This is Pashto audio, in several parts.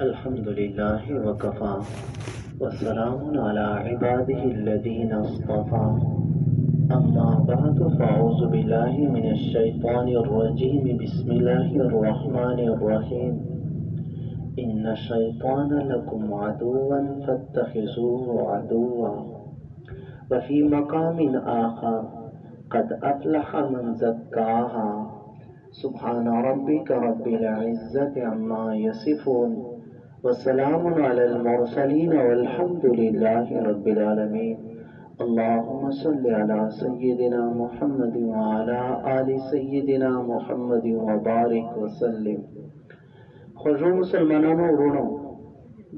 الحمد لله وكفى وسلام على عباده الذين اصطفى أما بعد فأعوذ بالله من الشيطان الرجيم بسم الله الرحمن الرحيم إن الشيطان لكم عدوا فاتخذوه عدوا وفي مقام آخر قد أفلح من زكاها سبحان ربك رب العزة عما يصفون وسلام على المرسلين والحمد لله رب العالمين اللهم صل على سيدنا محمد وعلى آل سيدنا محمد وبارك وسلم خوږو مسلمانانو وروڼو!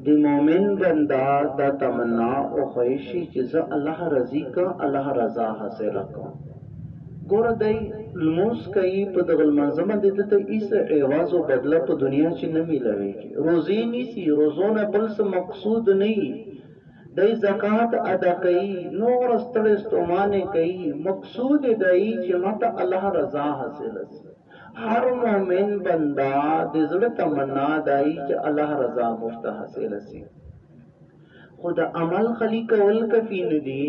د مؤمن بنده دا تمنا او خواهشي چې زه الله راضي که الله رضا حاصله که. ګوره دی لمونځ کوي په دغه لمانځه باندې ده ته هیڅ عوض او بدله په دنیا کښې نه میلاویږي. روزې نیسي، روزو نه بل څه مقصود نه یي. دی زکات ادا کوي، نوره ستړې ستومانې کوي، مقصود یې دا یي چې ماته الله رضا حاصله شي. هر مؤمن بندا د زړه تمنا دای چې الله رضا مفته حاصل شي خو د عمل خلی کول کفی نه دی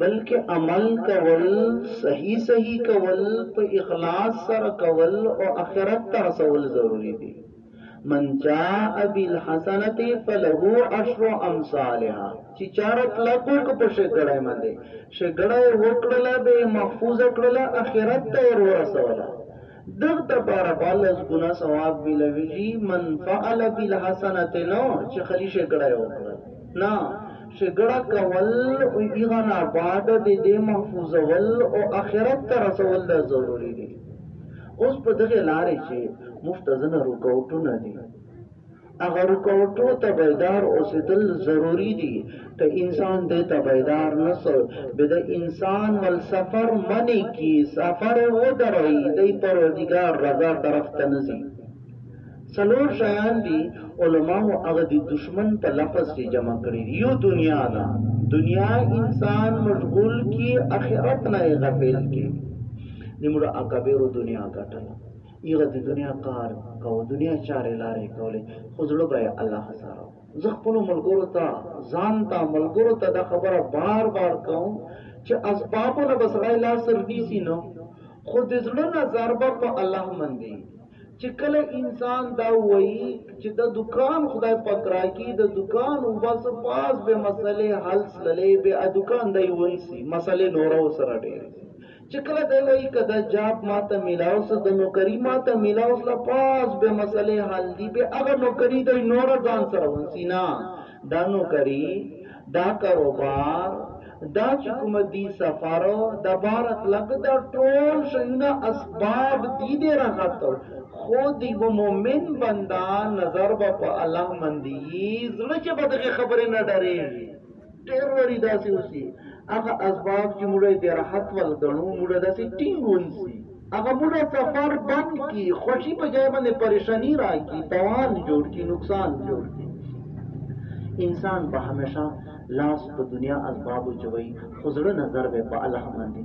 بلکې عمل کول صحیح صحیح کول په اخلاص سره کول او اخرت ته رسول ضروری دی من جاء بالحسنه فله عشر امثالها چې چارت لکو کو په شګړای باندې شګړای وکړل به محفوظ کړل اخرت ته ورسوله دغه بار بالز ګنا ثواب ملوي من فعل بالحسنه نو چې خلی شګړای وکړل نه شګړه کول او ایغان آباد دې محفوظ ول او اخرت ته رسول ضروري دي اوس په دغه لارې چې مفتزنه رکاوټونه دي هغه رکاوټو ته بیدار اوسېدل ضروری دي که انسان دې ته بیدار نه سو به د انسان ول سفر منی کی سفر و درای دی پروردگار رضا طرف ته نزي څلور شیان دي علماوو هغه دي دشمن په لفظ کي جمع کړي دي يو دنيا ده دنيا انسان مشغول کي اخرت نه يې غفل کي نمره اکبر دنيا ګټل يغه د دنيا کار کو دنيا چارې لارې کولې خو زړه به الله سره زه خپل ملګرو ته ځان ته ملګرو ته دا خبره بار بار کوم چې اسبابونه بس غي لا سر نیسی نو خو د زړه نظر به په الله مندي چې کله انسان دا ووایي چې د دکان خدای پاک راکي د دکان وبس پاس به مسلې حل سللې به ا دکان دی ونسی مسلې نوره وسره ډېرې سي چې کله دی وایي که دا جاب ماته ملاو سه د نوکری ماته ملاو سه پاس به مسلې حل دی به هغه نوکری دی نوره ځان سره ونسی نه دا نوکری دا کاروبار دا چې کوم دی سفر د بارت لګ دا ټول شیونه اسباب دی دی راغت خو دی و مومن بندا نظر با په الله مندی زړه چې بدغه خبره نه ډریږي ډیر وری داسې اوسي هغه اسباب چې موږ د راحت ول غنو موږ داسې ټینګ ونسی غمونه سفر بند کی خوشی په جای باندې پریشانی راکی توان جوړ کی نقصان جوړ کی انسان به همیشه لاس په دنیا اسباب چوي خو زړه نظر به په الله باندې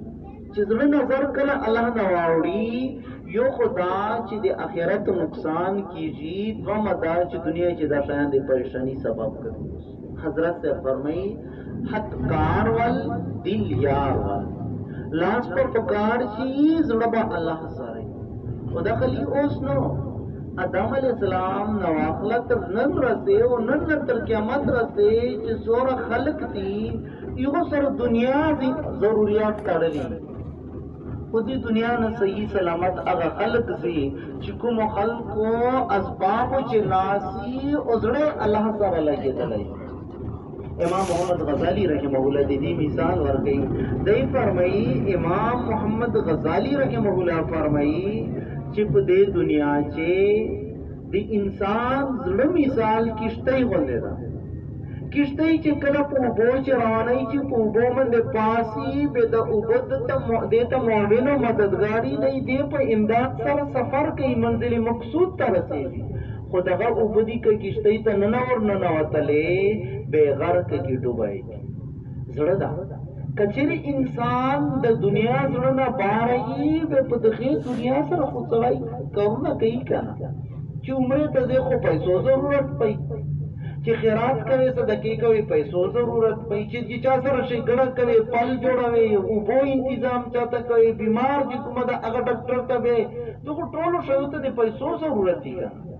چې زړه نظر کله الله نه واوړي یو خدا چې د اخرت نقصان کیږي دوه مدا چې دنیا کې د شیان د پریشانی سبب ګرځي حضرت صاحب فرمایي حد کار ول دل یار ول لاس په پکار شي زړه به الله سره خدا خلی اوس نو ادم علی السلام نو اخلا تر نن رسې او نن تر قیامت رسې چې سور خلق دي یو سر دنیا دي ضرورت تړلې په دې دنیا نه صحیح سلامت هغه خلک زی چې کوم خلکو اسباب چې ناسی او زړه الله سره لګیدلی امام محمد غزالی رحمه الله د دې مثال ورکړي دی فرمایي امام محمد غزالی رحمه الله فرمایي چې په دې دنیا چې د انسان زړه مثال کشتۍ غوندې ده. کشتۍ چې کله په اوبو چې روانوي چې په اوبو باندې پاسي به د اوبه دې ته معاون او مددګاري دی دې په امداد سره سفر کوي منزل مقصود ته رسېږي خو دغه اوبه دي که کشتۍ ته ننه ورننوتلې به غرق کې ډوبه کړي. زړه ده کچری انسان د دنیا زړه نه بار ای به په دغه دنیا سره خو سړی کارونه کوي کنه چې عمره ته زه خو پیسو ضرورت پي چې خیرات کوي صدقې کوي پیسو ضرورت پي چې چا سره شي ګړه کوي پل جوړوي او بو تنظیم چاته کوي بیمار چې کومه د هغه ډاکټر ته به دغه ټولو شیو ته د پیسو ضرورت دي کنه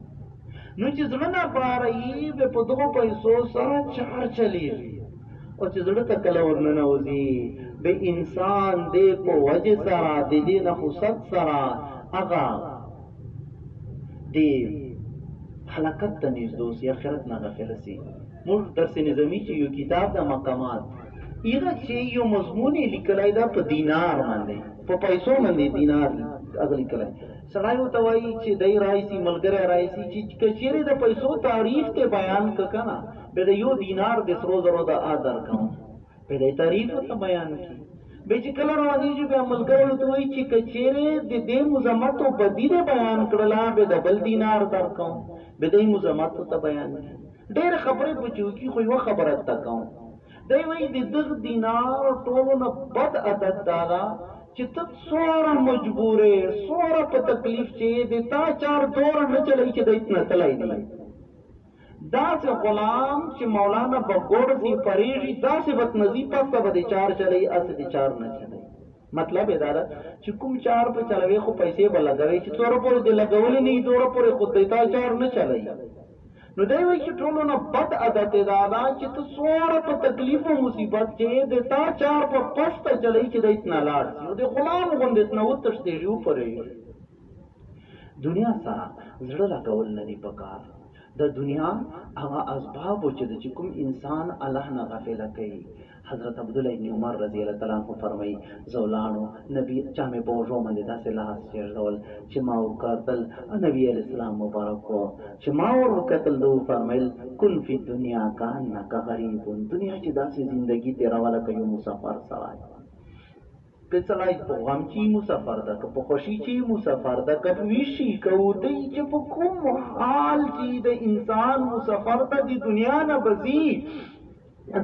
نو چې زړه نه پاره یې به په دغو پیسو سره چار چلیږي او چې زړه ته کله ورننه وځي به انسان دې په وجه سره د دې نه خصت سره هغه دې حلقت ته نږدې سي آخرت نه غافل سي موږ درس نظامی چې یو کتاب د مقامات ایغه چې یو مضمون لیکلای دا په دینار باندې په پیسو باندې دینار اغلی کلای سړی ورته وایی چی دی رایسی ملګری رایسی چی که چیری د پیسو تعریف ته بیان که کنه به د یو دینار د سرو زرو د ا درکوم به دی تعریف ته بیان کی به چې کله روانیږي بیا ملګری ورته وایي چې که چیرې د دې مزمت او بدی دې بیان کړله به د بل دینار درکوم به دې مزمت ته بیان کی ډېر خبرې بچو کی خو یو خبره تکوم دی وايي، د دغه دینار ټولو نه بد عادت دا ده چې ته څومره مجبور یې، څومره په تکلیف چې یې، د تا چار دومره نه چلوي چې دی ترنه تللی دی. داسې غلام چې مولا نه به ګړزي پرېږي، داسې به ترنه ځي، پس ته به د چار چلوي، هسې د چار نه چلوي. مطلب یې دا ده چې کوم چار په چلوي خو پیسې به لګوي چې څوره پورې د لګولې نه دوره پورې خود دی تا چار نه چلوي نو دی وایي چې ټولو نه بد عادت دا ده چې ته څوره په تکلیف او مصیبت کې د تا چار په پسته چلوي چې دی تنه لاړ شي او د غلام غوندې تنه وتښتې شي وپرې دنیا سره زړه لګول نه دی پکار د دنیا هغه اسباب چې د کوم انسان الله نه غافل کوي حضرت عبدالله ابن عمر رضی الله تعالی عنه فرمائی، زه ولاړم، نبی، چا مې په اوږو باندې داسې لاس کېږدول چې ما وکتل، نبی علیه السلام مبارک وو، چې ما ور وکتل ده وفرمائیل، کن فی الدنیا کانک غریب، دنیا کې داسې زندګی تېروه لکه یو مسافر سړی، که سړی په غم کې مسافر ده، که په خوښی کې مسافر ده، که په ویښ شي که اوده وي، چې په کوم حال کې د انسان مسافر ده، د دنیا نه به ځي.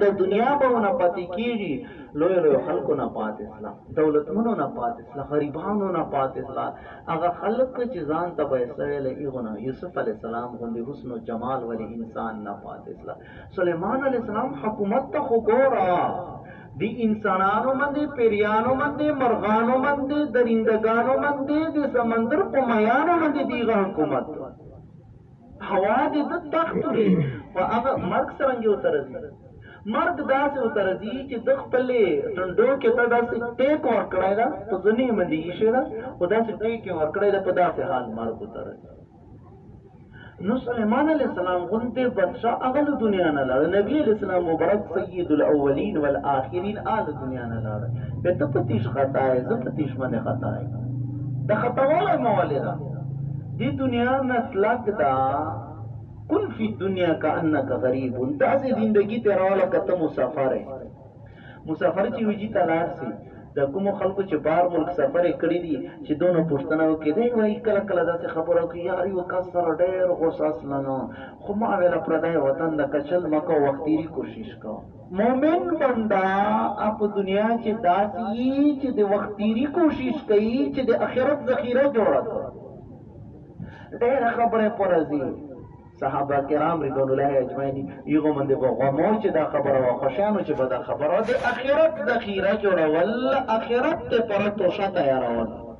د دنیا به نه پاتې کیږي لوی لوی خلکو نه پاتې سلا دولتمنو نه پاتې سلا غریبانو نه پاتې سلا هغه خلک چې ځان ته به سره له ایغونه یوسف علی السلام غوندي حسن او جمال ولې انسان نه پاتې سلا سليمان علی السلام حکومت ته خو ګورا دی انسانانو مندې پیریانو مندې مرغانو مندې درندګانو مندې د سمندر په میانو مندې دیغه حکومت هوا دې د تخت وي خو هغه مرګ څرنګه ورته راځي مرګ داسې ورته راځي چې د خپلې ټنډو کې ته داسې ټیک ورکړی ده په زنې باندې ایښې ده خو داسې ټیک یې ورکړی ده په داسې حال مرګ ورته راځي نو سليمان عليه السلام غنته بادشاہ اغل دنیا نه لاړ نبی عليه السلام مبارک سید الاولین والآخرین آل دنیا نه لاړ به ته پتیش خطا ہے زه پتیش باندې خطا ہے د خطاواله موالده دی دنیا میں سلک دا کن فی دنیا کا انا کا غریب ان دا سی زندگی تیرا والا کتا مسافر ہے مسافر چی ویجی تلار سی دا کم خلقو چی بار ملک سفر کری دی چی دونو پشتنا ہو کی دی وی کلا کلا دا سی خبر ہو کی یاری و کس سر دیر غصاص لنو خو ما ویلا پردائی وطن دا کچل مکو وقتیری کوشش کاؤ مومن بنده په دنیا کې داسې یي چې د وخت تیری کوشش کوي چې د اخرت ذخیره جوړه کړي ډېر خبره پرځي صحابه کرام رضوان الله اجمعین یغه مند په غمو چې دا خبره وا خوشانو چې به دا خبره د اخرت ذخیره جوړول اخرت ته پر توشه تیارول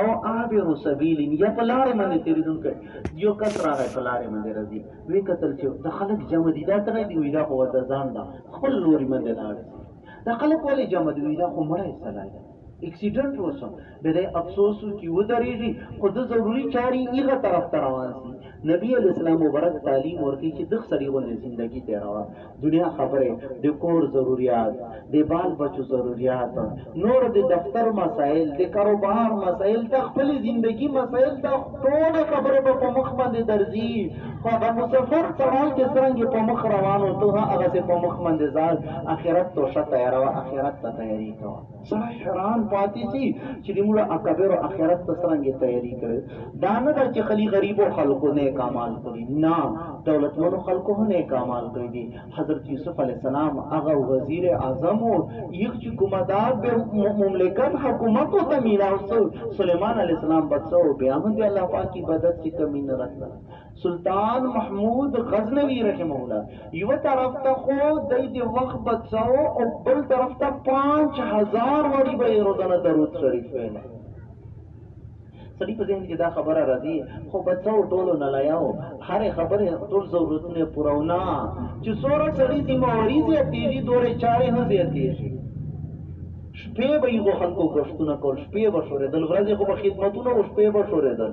او عابر سبیل یا په لارې باندې تیریدونکي یو کس راغی په لارې باندې راځي وی قتل چې د خلک جمع دي دا څنګه دی وی دا خو د ځان دا خپل لوري باندې لاړ دا خلک ولې جمع دي وی دا خو مړی سلای اکسیډنټ وشو به د افسوس کی ودرېږي خو د ضروری چاري ایغه طرف ته روان سي نبی اسلام مبارک تعلیم ورکړي چې د خړی غونې ژوندۍ ته روان دنیا خبرې، د کور ضروریات، د بال بچو ضروریات، نور د دفتر مسایل، د کاروبار مسایل، د خپلې زندګي مسایل، دا ټولې خبرې به په مخ باندې درځي. خو هغه مسافر سړی چې څرنګه په مخ روان و، ته هم هغسې په مخ باندې ځه، اخرت ته ښه تیاروه، اخرت ته تیاری کوه. سړی حیران پاتې سي چې د ملا اکبر اخرت ته څرنګه تیاري کړې. دا نه ده چې خلي غریبو خلکو نیک اعمال کړي، نه، دولتمنو خلکو هم نیک اعمال کړي دي. حضرت یوسف علیه السلام هغه وزیر اعظم و یغ چې کومه دا به مملکت حکومت و ته میلاو سو، سلیمان علیه السلام به څه و بیا هم د الله پاک عبادت کې کمي نه راتله. سلطان محمود غزنوی رحمه الله یو طرف ته خو دای دی وخت بچاو او بل طرف ته 5000 واری به روزانه درود شریف ویل سړي په ذهن کې دا خبره راځي خو بچاو ټولو نه لایاو هر خبره ټول ضرورتونه پورونا چې سوره سړي ذمہ واري دي تیږي دورې چارې هم دي تیږي شپې به یو خلکو کوښتونه کول شپې به شورې دل ورځې خو به خدمتونه او شپې به شورې دل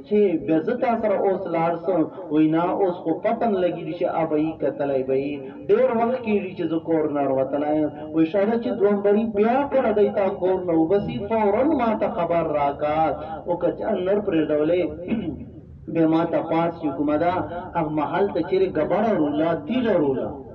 چی بیا زه تاسره اوس لاړ سم وینا اوس خو پتن لګیلی چی ابایی کتلای به یی ډیر وخت کیږی چی زه کور نر وتلای یم وی شاده چی دوم بری بیا کله دی تا کور نه وبسی فورا ماته خبر راکه اوکه چا نر پریړولی بیا ماته پاس چی کومه ده هغ محل ته چیری ګبړه روله تیږه روله.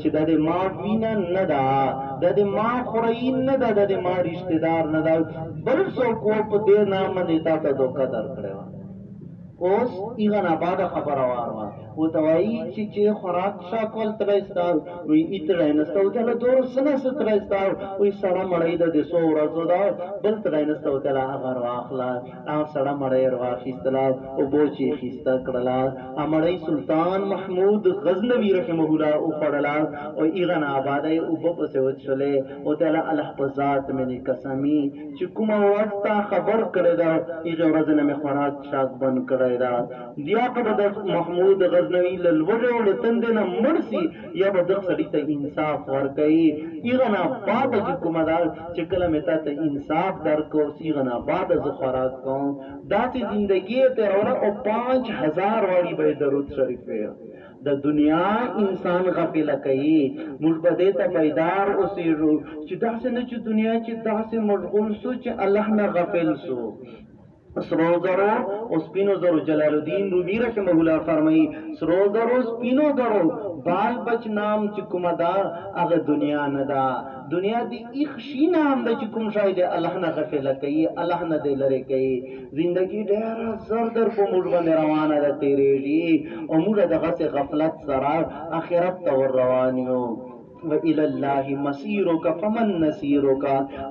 چې دا د ما وینه نه ده، دا د ما خوريي نه ده، دا د ما رشته دار نه ده، بل څوک و په دې نام باندې تا ته دوکه درکړې وه. اوس هغه ناباده خبره وار وار و ته وایي چې چې خوراک شا کول ترایستار وي ایترینسته و تله دور سنه سترایستار وي سړه مړی د دې سو ورځو دا بل ترینسته و تله هغه واخلا هغه سړه مړۍ يې راواخيستله، اوبو چې يې خيسته کړله، هغه مړۍ سلطان محمود غزنوي رحمه الله وخوړله او هغه نه آباده يې اوبه پسې وڅښلې او د الله په ذات مې دې قسمي چې کومه ورځ تا خبر کړی ده، هغې ورځې نه مې خوراک څښاک بند کړی ده. بيا که به د محمود غزنوي له لوږې او له تندې نه مړ شي، یا به دغ سړی ته انصاف ورکوی ایغه نه بعد چی کومه ده چی کله می تا ته انصاف درکو سی ایغه نه بعد زه خوراک کوم داسی زندګی یی تیروله او پانچ هزار واری به یی درود شریف ویل د دنیا انسان غفله کوی موږ به دی ته بیدار اوسیږو چی داسی نه چی دنیا چی داسی مشغول سو چی الله نه غفل سو. په سرو زرو او سپینو زرو جلال الدین رومی رحمه الله فرمایي سرو زرو سپینو زرو بال بچ نام چې کومه ده هغه دنیا نه ده دنیا دی ایخ شي نام ده چې کوم شای دی الله نه غفله کوي الله نه دی لرې کوي زندگی ډېره زر در په موږ باندې روانه ده تېرېږي او موږ دغسې غفلت سره آخرت ته ور روان یو وإلی الله مصیرک فمن نصیرک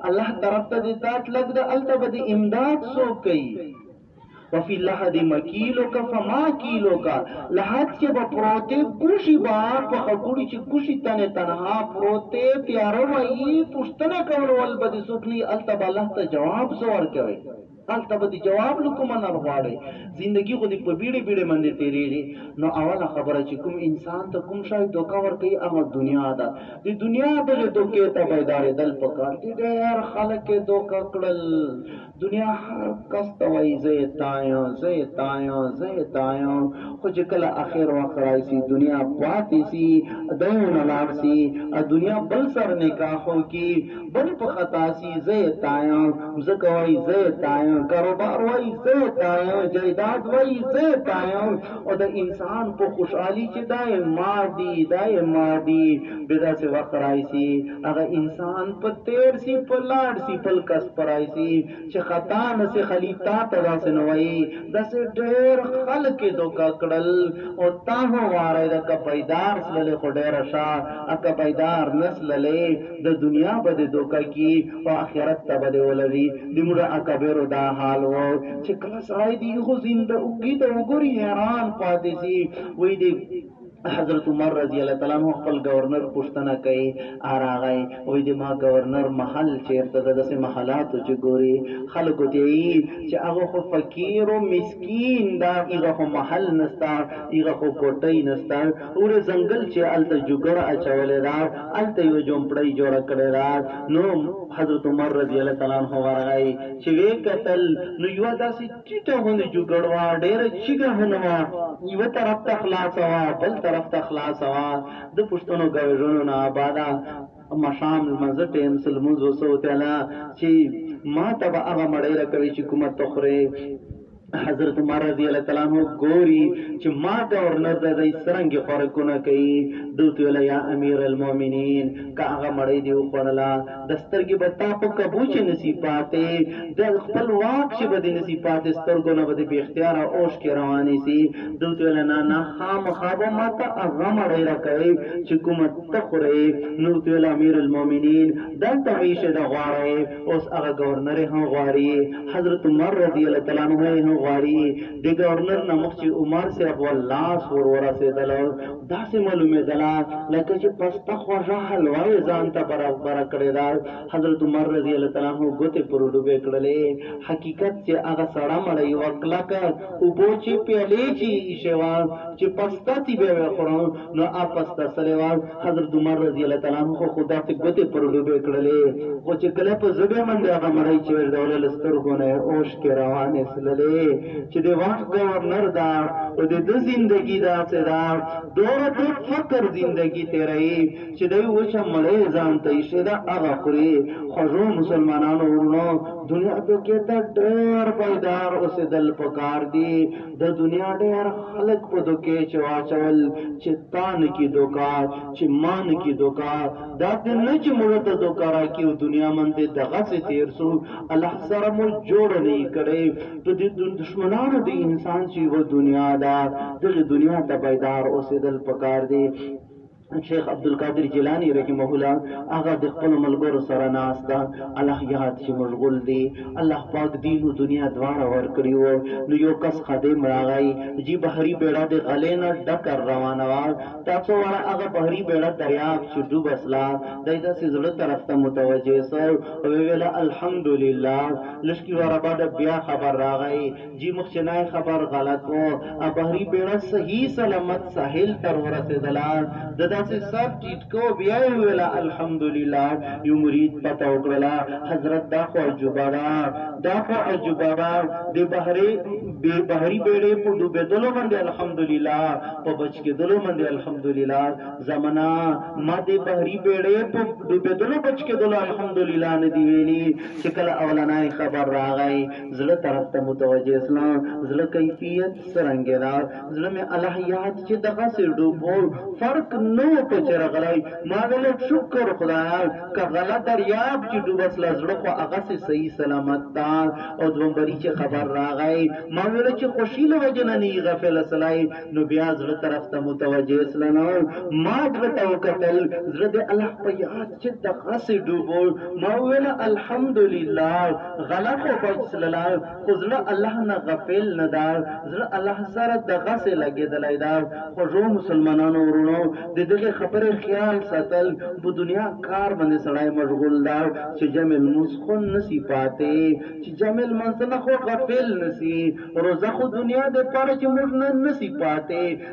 الله طرف ته دې تات لګ د الته به دې امداد څوک کوي وفي لحد مکیلک فما کیلک لحد کې به پروته کوشي با په خګوړي چې کوشي تنه تنها پروته تیار وایي پښتنه کول ول بده سکني الته به الله ته جواب زور کوي هلته به دي جواب له کومه نر غواړی زندګي خو دي په بيړي بيړي باندي تيريږي نو اوله خبره چي کوم انسان ته کوم شاي دوکه ورکوي هغه دنيا ده دي دنيا دغي دوکي ته بيداريدل پکار دي ډير خلک يي دوکه کړل دنيا هر کس ته وايي زه يي تا يم زه يي تا يم زه يي تا يم خو چي کله اخير وخت راسي دنيا پاتي سي ديو نه لاړ سي دنيا بل سر نکاح وکړي بل په خطا سی زه یې تایا مځکه وایي زه یې تایا کاروبار وایي زه یې تایا جایداد وایي زه یې تایا او د انسان په خوشحالي چې دا یې ما دي دا یې ما دي بیا داسې وخت رایسي هغه انسان په تیر سي په لاړ سي بل کس په رایسي چې خطا نه سي خلی تا ته داسې نه وایي داسې ډېر خلک یې دوکه کړل او تا هم واره د کبیدار سللې خو ډېره ښه کبیدار نه سللې د دنیا به دې دوکه کي او اخرت ته به دې ولري دموږ اکابرو دا حال وو چي کله سړی د یخو زینده اوږي ته وګوري حیران پاتې سي وایي د حضرت عمر رضی الله تعالی عنه خپل ګورنر پوښتنه کوي اراغی وایي د ما ګورنر محل چیرته ده داسې محلاتو چې ګوري خلکو ته یي چې هغه خو فقیر او مسکین ده هغه خو محل نسته هغه خو کوټۍ نسته پورې ځنګل چې هلته جوګړه اچولې ده هلته یوه جومپړۍ جوړه کړې ده نو حضرت عمر رضی الله تعالی عنه ورغی چې وې کتل نو یوه داسې ټیټه غوندې جوګړ وه ډېره چیګه هم نه وه یوه طرف ته خلاصه وه بل طرف ته خلاصه وه د پښتنو ګویژنو نه آباده ماښام لمانځه ټیم څه لمونځ وسوتله چې ماته به هغه مړۍ راکوي چې کومه ته خورې حضرت عمر رضی الله تعالی عنہ ګوري چې ما گورنر د دې سرنګ خورکونه کوي دوت ویل یا امیر المؤمنین کاغه مړی دی خوړلا د سترګې به تا په کبوچ نسی پاتې د خپل واک چې به د نسی پاتې سترګو نه به د اختیار اوش کې روانې سي دوت ویل نه نه خامخا به ما ته هغه مړی را کوي چې کومه تخوري نو ویل امیر المؤمنین دلته به شه د غواړی اوس هغه گورنر یې هم غواړي حضرت عمر رضی الله تعالی عنہ یې هم غواړي د گورنر نه مخکې عمر صاحب ولاس ور ورسېدل داسې معلومېدله لکه چې پسته خوږه حلوا یې ځان ته برابره کړې ده حضرت عمر رضی الله تعالی عنہ ګوتې پر ډوبې کړلې حقیقت چې هغه سړه مړه یوه کلکه اوبو چې پیالې چې ایښې وه چې پسته تي به یې وخورم نو اپس ته سلی وه حضرت عمر رضی الله تعالی عنه خو خو داسې ګوتې پر ډوبې کړلې خو چې کله په زبې منډې هغه مړۍ چېړدوله له سترګو نه یې اوښکې روانې سللې چې د وخت ګورنر ده او د ده زندګي داسې ده دوره د فقر زندګي تېروي چې دی وچه مړۍ ځان ته ایښې ده هغه خوري خوږو مسلمانانو وروڼو دنیا دکې ته ډېر بیدار اوسېدل پکار دي د دنیا ډېر خلک په دوکې چې واچول چې تا نه کی دوکا چې ما نه کی دوکا دا ته نه چې موږ ته دوکا راکی او دنیا من دې دغه سي تیر سو الله سره مو جوړ نه کړي د دې دشمنانو د انسان چې و دنیا دا دغه دنیا ته بیدار اوسېدل پکار دي شیخ عبدالقادر جیلاني رحمه الله هغه د خپلو ملګرو سره ناست ده الله یاد شي مشغول دي الله پاک دین و دنیا دواړه ورکړي وو نو یو کس خادم راغی جی بحري بیړه د غلې نه ډکه روانه وه تا څو واره هغه بحري بیړه دریاب چې ډوبه سله دی داسې زړه طرف ته متوجه سو او ویې ویله الحمدلله لږ کی واره بعد بیا خبر راغی جی مخچنی خبر غلط وو ا بحری بیړه صحیح سلامت ساحل تر ورسیدله ده داسی سر ټیټ کو بیا یی ویل الحمدلله یو مرید پته وکړله حضرت دا خو عجوبه ده دا خو عجوبه ده دی بحری بیړی په ډوبیدلو باندی الحمدلله په بچ کیدلو باندی الحمدلله زمنه ما دی بحری بیړی په ډوبیدلو بچ کیدلو الحمدلله ندی ویلی چی کله اولنی خبر راغی زړه طرف ته متوجه اسلام زړه کیفیت سرنګه دا زړه می الله یاد چې دغه سي ډوبول فرق نو په چرغلای ما ویل شکر خدایا که غلط دریاب چې ډوب اسلا زړه خو هغه سي صحیح سلامت تا او دومبري چې خبر راغی ما ویل چې خوشی له وجنه نه غفل اسلای نو بیا زړه طرف ته متوجه اسلام ما زړه ته وکتل زړه د الله په یاد چې دغسې ډوبو ما وویل الحمدلله غله خو بچسلله خو زړه الله نه غفل نه ده زړه الله سره دغسې لګېدلی ده خوږو مسلمانانو وروڼو د دغې خبرې خیال ساتل په دنیا کار باندې سړی مشغول ده چې جمع لمونځ خو نسي پاتې چې جمع لمانځه نه خو غفل نسي روزه خو دنیا دپاره چې موږ نه نسي پاتې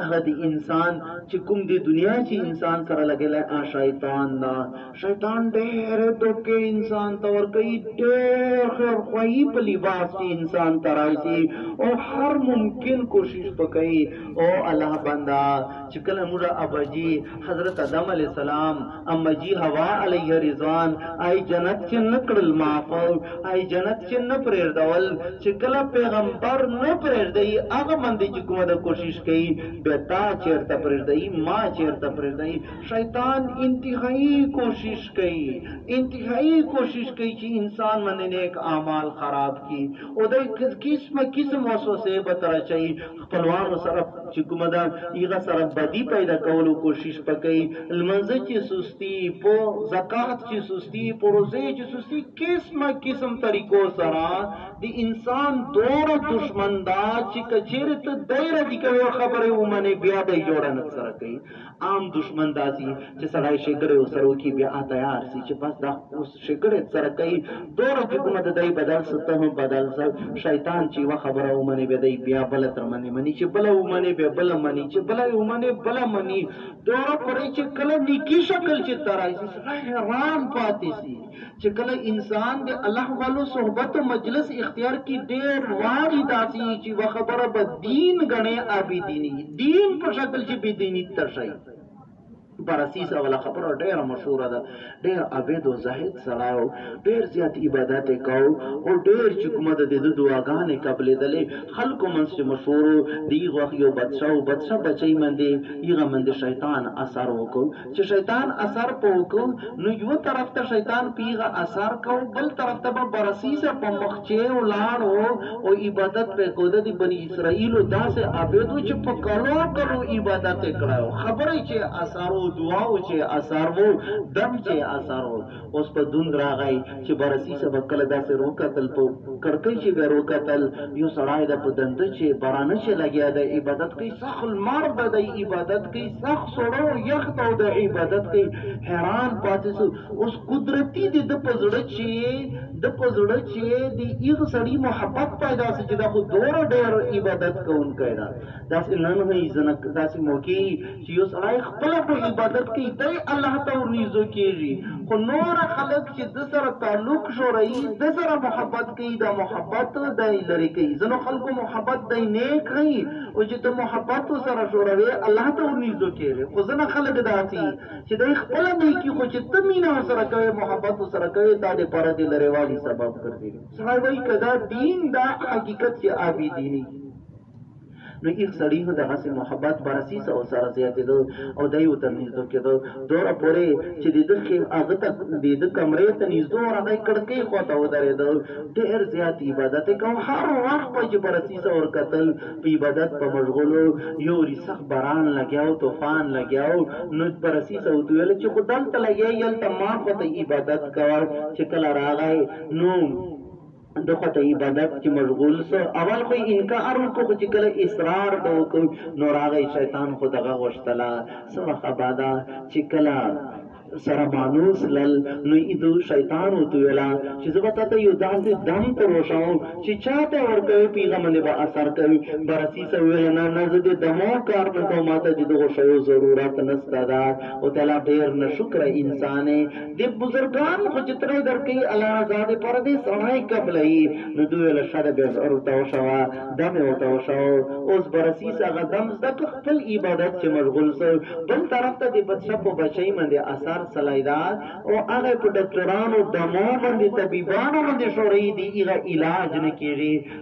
هغه دی انسان چې کوم دی دنیا چې انسان سره لګلای آ شیطان دا شیطان ډېر دوکې انسان ته ورکوي ډېر خیر خوایي په لباس کې انسان ته راځي او هر ممکن کوشش پکوي او الله بندا چې کله موږ ابجی حضرت آدم علی السلام اما جی هوا علیه رضوان آی جنت کې نه کړل معاف آی جنت کې نه پرېردول چې کله پیغمبر نه پرېردي هغه مندي چې کومه د کوشش کوي به تا چیرته پرېردي ما چیرته پرېردي شیطان انتهایی کوشش کوي انتهایی کوشش کوي چې انسان باندې نیک اعمال خراب کی او د قسمه قسم وسوسه به ترچي خپلوانو سره چی کومه ده هغه سره بدی پیدا کولو کوشش په کوي لمنځه چی سستی په زکات چی سستی په روزه چی سستی قسمه قسم طریقو سره د انسان دور دشمن دا چی کچیر ته دای راضی کوي خبره ومنه بیا دای جوړنت سره کوي عام دشمن داسی چه سړی ښیګړی ورسره وکی بیا تیار سی چه بس دا خو اوس ښیګړی سره کوی دوره چه کومه د دی بدل سه ته هم بدل سه شیطان چه یوه خبره ومنی بیا دی بیا بله تر منی منی چه بله ومنی بیا بله منی چه بله یی ومنی بله منی دوره پوری چه کله نیکی شکل چه ته راشی سړی حیران پاتی سی چې کله انسان د الله والو صحبت او مجلس اختیار کړي ډېر واري داسې وي چې یوه خبره به دین ګڼې او بې دیني وي، دین په شکل چې بې دیني ته ښایي. برسي صاحب والا خبره ډېره مشهوره ده، ډېر عابد او زاهد سړی و، ډېر زیات عبادت یې کاوه او ډېر چې کومه ده د ده دعاګانې قبلېدلې، خلکو منځ کښې مشهور و، د هغه وخت یو بادشاه و، بادشاه بچي باندې هغه باندې شیطان اثر وکړ، چې شیطان اثر په وکړ نو یوه طرف ته شیطان په هغه اثر کاوه بل طرف ته به برسیسه په مخچې ولاړ و او عبادت پرې کاوه ددې بني اسراییلو داسې عابد و چې په کلو کلو عبادت یې کړی و خبرې چې یې اثر و دعا و چې یې اثر و دم چې یې اثر و. اوس په دوند راغی چې برسي صبه کله داسې روکتل په کړکۍ چې بیا روکتل یو سړای ده په دنده چې برانه چې لګیا ده عبادت کوي سخ لمر ده دی عبادت کوي سخ سړو یخ ده او د عبادت کوي حیران پاتې سو اوس قدرتی د ده په زړه چې د په زړه چې د ایغ سړی محبت پیدا سو چې دا خو دور ډیر عبادت کوونکی ده داسې نن هی زنه داسې موقع چی یو سړی خپله په عبادت کی دی الله ته ورنیزو کیږی خو نور خلک چی ده سره تعلق ژوروی ده سره محبت کوی دا محبت دی لری کوی ځنو خلکو محبت دی نیک ښیی او چی ته محبت ورسره ژوروی الله ته ورنیزو کیږی خو ځنه خلک داسی چی دی خپله نیکی خو چی ته مینه ورسره کوی محبت ورسره کوی تا دی پاره دی لری والی سبب ګرځی سړی وایی که دا دین دا حقیقت چی آبی دینی. نو ایخ سړی هم دغسې محبت برسي سو سره زیاتېدو او دی ورته نږدو کېدو دوره پورې چې د ده خیم هغه ته د ده کمرې ته نږدو ورغی کړکۍ خوا ته ودرېدو ډېر زیات عبادت یې کوو هر وخت به چې برسي سه ورکتل په عبادت په مشغولو یو ورځ سخت باران لګیا و طوفان لګیا و نو برسي سه ورته ویل چې خو دلته لګیا یې هلته ما خوا ته عبادت کوه چې کله راغی نو ده خواته عبادت کی مشغول سو اول خو انکار وکړو خو چی کله اصرار به وکړو نو راغی شیطان خو دغه غوښتله څه وخت بعد چی کله سره مانوس لل نو ایدو شیطان وته ویلا چې زه به تاته یو داسې دم پروشاو چې چاته ورکوي پیغمبر به اثر کوي برسی سو ویل نه نه زه دې دمو کار نه کوم ماته دې دغه شیو ضرورت نسته دا او تعالی ډیر نشکر انسان دی بزرګان خو چې ترې درکوي الله رضا دې پر دې سړی قبلوي نو دوی ویل ښه ده بس ورته وشوه دم یې ورته وشو اوس برسیس هغه دم زده کړ خپل عبادت چې مشغول سو بل طرف ته د بادشاه په بچۍ باندې اثر صلاحیدات او هغه په ډاکټرانو دمو باندې طبیبانو باندې شوروي دي هغه علاج نه کیږي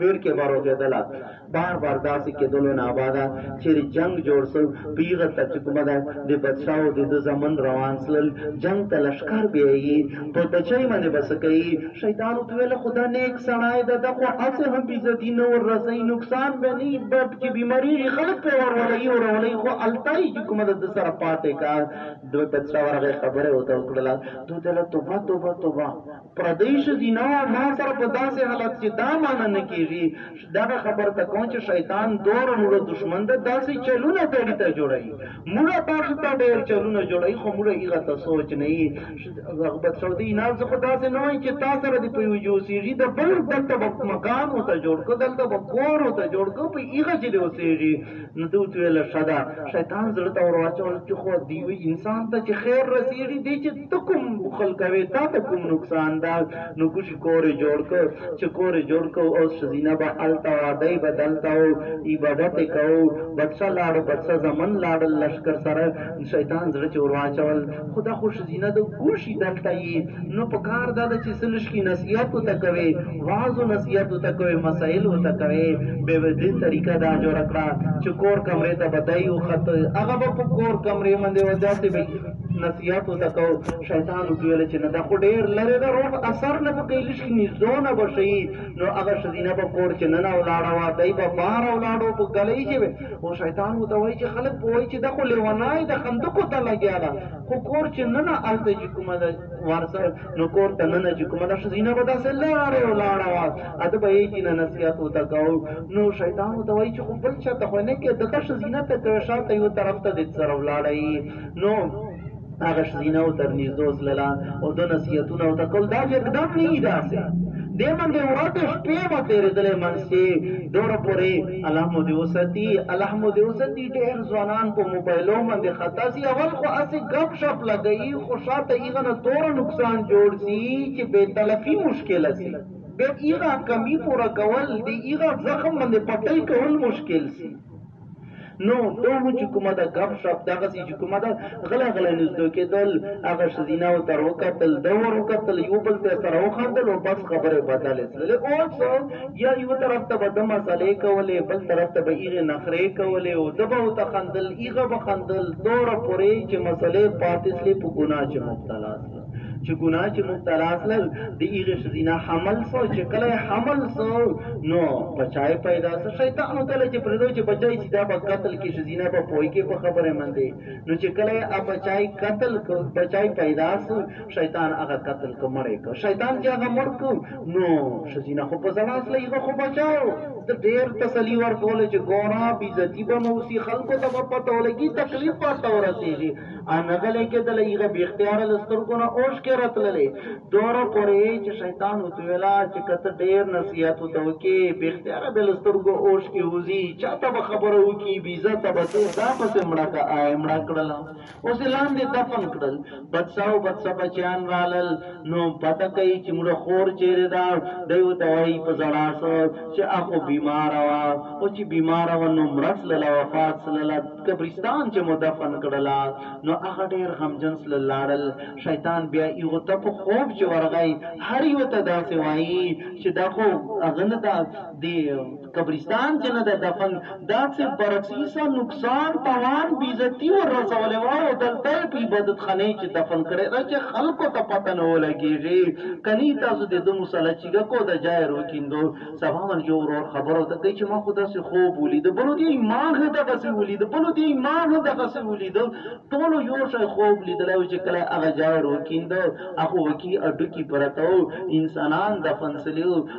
ویر کې بارو کېدله بار بار داسې کېدلو نه آباده چېرې جنگ جوړ سو پیغه ته چې کومه ده د بدشاو د ده زمن روان سلل جنگ ته لشکر بیایي په بچی باندې بس کوي شیطان ورته ویل خو دا نیک سړی ده ده خو هسې هم بیزدي نه ور رسوي نقصان به نه وي بد چې بیماریږي خلک پرې ورولوي ورولوي خو هلته یې چې کومه ده ده سره پاتې کار د بدشاه ورغی خبره ورته وکړله ده ته توبه توبه توبه پردی ښځینه وه ما سره په داسې حالت چې دا معنی نه کېږي دغه خبر ته کوم چې شیطان دوره موږ دشمن ده داسې چلونه تړي ته جوړوي موږ تاسو ته ډېر چلونه جوړوي خو موږ هغه ته سوچ نه یي رغبت سعودي نه زه خو داسې نه وایم چې تا سره دې په یو جو سیږي د بل دلته به مکان ورته جوړ کړو دلته به کور ورته جوړ کړو په هغه چې دې اوسېږي نو دوی ته ویل ښه ده شیطان زړه ته ورواچول چې خو د یوه انسان ته چې خیر رسېږي دی چې ته کوم بخل کوې تا ته کوم نقصان ده نو کوشي کور یې جوړ کړ چې کور یې جوړ کړ اوس ښځینه به هلته وه دی به دلته و عبادت یې کوو بادشاه لاړ بادشاه زمن لاړل لښکر سره شیطان زړه چې ورواچول خو دا خو ښځینه ده کوشي دلته یې نو په کار دا ده چې څه لږکي نصیحت ورته کوې، وعظ و نصیحت ورته کوې، مسایل ورته کوې، بیا به دې طریقه دا جوړه کړه چې کور کمرې ته به دی وخته، هغه به په کور کمرې باندې و، داسې به یې نصیحت ورته کوو، شیطان ورته ویل چې نه دا خو ډېر لرې ده، روغ اثر نه په کوي، لږکي نږدو نه به شي، نو هغه ښځینه به کور چې ننه ولاړه وه، دی به بهر ولاړ و، په ګلۍ کې به و، شیطان ورته وایي چې خلک به وایي چې دا خو لېونۍ ده، خندقو ته لګیا ده. خو کور چې ننه هلته چې کومه ده وارثه نو کور ته ننه چې کومه ده ښځینه به داسې لارې ولاړه وه اده به یې چې نه نصیحت ورته کوو نو شیطان ورته وایي چې خو بل چا ته خو نه کې دغه ښځینه ته که شاته یو طرف ته دې سره ولاړه یي نو هغه ښځینه او تر نږدو تلله او د نصیحتونه ورته کول دا چې اقدام نه یي داسې دې باندې ورته شپې به تېرېدلې منسي دوره پورې الله مو دې وساتي الله مو دې وساتي ډیر ځوانان په موبایلو باندې خطا سي اول خو هسې ګپ شپ لګوي خو شاته هغه نه دور نقصان جوړ سي چې بې تلفي مشکله سي بیا د هغه کمي پوره کول د هغه زخم باندې پټۍ کول مشکل سي نو دوه چې کومه د ګپ شپ دغه سي چې کومه د غلا غلا نږدې کېدل هغه شزینا او تر وکتل دور وکتل یو بل ته سره وخندل او بس خبره بدلې سره اوس یا یو طرف ته به ده مسئلې کولې بل طرف ته به هغې نخرې کولې او ده به ورته خندل هغه به خندل دوره پورې چې مسئلې پاتې سلې په ګناه چې مبتلا سلل چې ګناه چې مبتلا سلل د هغې ښځینه حمل سو چې کله یې حمل سو نو بچای پیدا سو شیطان ورته ویل چې پرېږدو چې بچای سي دا به قتل کړي ښځینه به پوهېږي په خبره باندې نو چې کله یې بچای قتل بچای پیدا سو شیطان هغه قتل که مړی که شیطان چې هغه مړ که نو شزینه خو په زړه اصله هغه خو بچاو د ډیر تسلی ورکول چې ګورا بیزتی به مو سی خلکو ته په پته ولګي تکلیف ورته ورسیږي ان غلې کې د لېغه به اختیار لسترګو نه اوش کې راتللې دور پورې چې شیطان وتویلا چې کته ډیر نصیحت وتو کې به اختیار به لسترګو اوش کې وزي چاته به خبرو کې بیزته به ته ځا پسې مړه کا آی مړه کړل اوس یې لاندې دفن کړل، بڅه او بڅه بچیان رالل، نو پته کوي چې مړه خور چېرې ده، دی ورته وایي په زړا سه چې هغه خو بیماره وه، اوس چې بیماره وه نو مړه سلله، وفات سلله، قبرستان چې مو دفن کړله نو هغه ډېر غمجن سلل، لاړل، شیطان بیا هغو ته په خوب چې ورغی هر یوه ته داسې وایي چې دا خو هغه نه ده، دې. قبرستان کې نه ده دفن داسې برسیسه نقصان تاوان بیزتی ور رسولی وه او دلته یې په عبادت خانه کې دفن کړی ده چې خلکو ته پته نه ولګیږي کني تاسو د ده مسله چیګه کو د جای روکیندو سبا من یو ورور خبرو ته کوي چې ما خو داسې خوب ولید بلو دی ماغ دغسې ولید بلو دی ماغ دغسې ولید ټولو یو شی خوب لیدلی و چې کله هغه جای روکیندو هغه وکی اډوکی پرته انسانان دفن سلیو